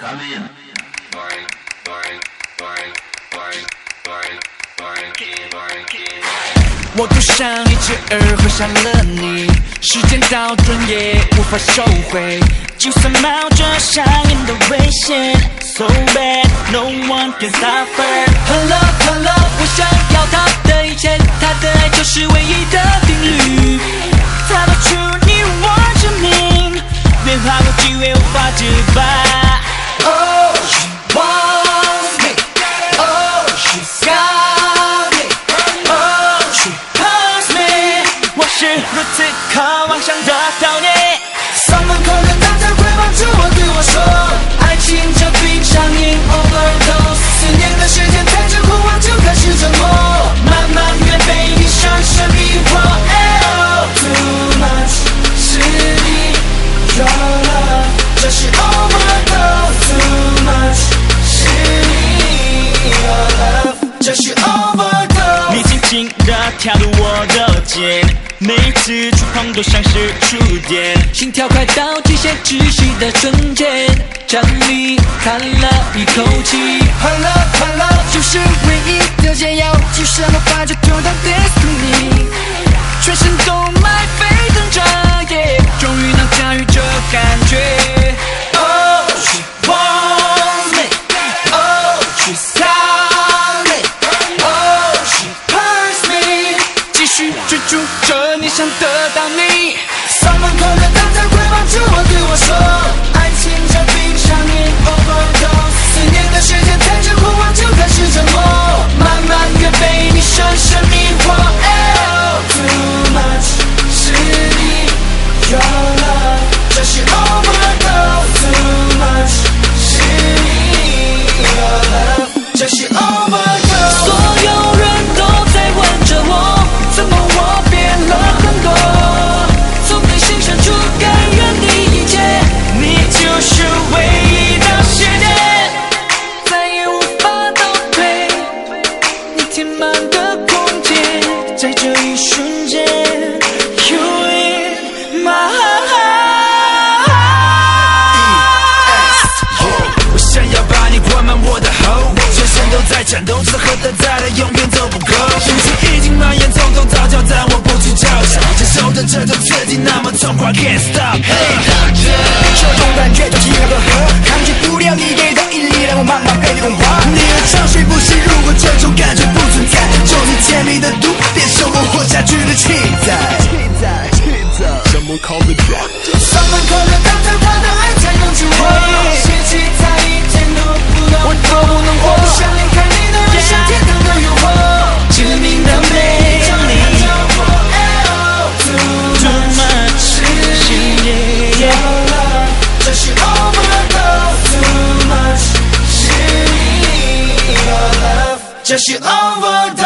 Come in. Boring, boring, boring, boring, boring, boring, boring, boring. 我赌上一只耳会上了你，时间倒转也无法收回，就算冒着上瘾的危险，so bad no one can stop her。Hello Hello，我想要他的一切，他的爱就是唯一的定律，他的出你我之名，别怕我机会无法自拔。到你。上门口的他才会帮助我对我说，爱情这病上瘾 overdose，四年的时间太久，狂妄就开始折磨，慢慢越被你深深迷惑。Oh, too much，是你，your love，这是 overdose。Too much，是你，your love，这是 overdose。你轻轻地跳入我的肩，每次触碰都像是触电，心跳快到极限窒息的瞬间，站立叹了一口气。Hello Hello，就是唯一的解药，有什么话就丢到 destiny。全身动脉沸腾着，住着你，想得到你。身都在颤抖，只喝的再来永远都不够。心情已经蔓延，从头到脚，但我不去抽象。接受着这种刺激那么痛快，Can't stop。Hey doctor，这种感觉就像一个 too much，是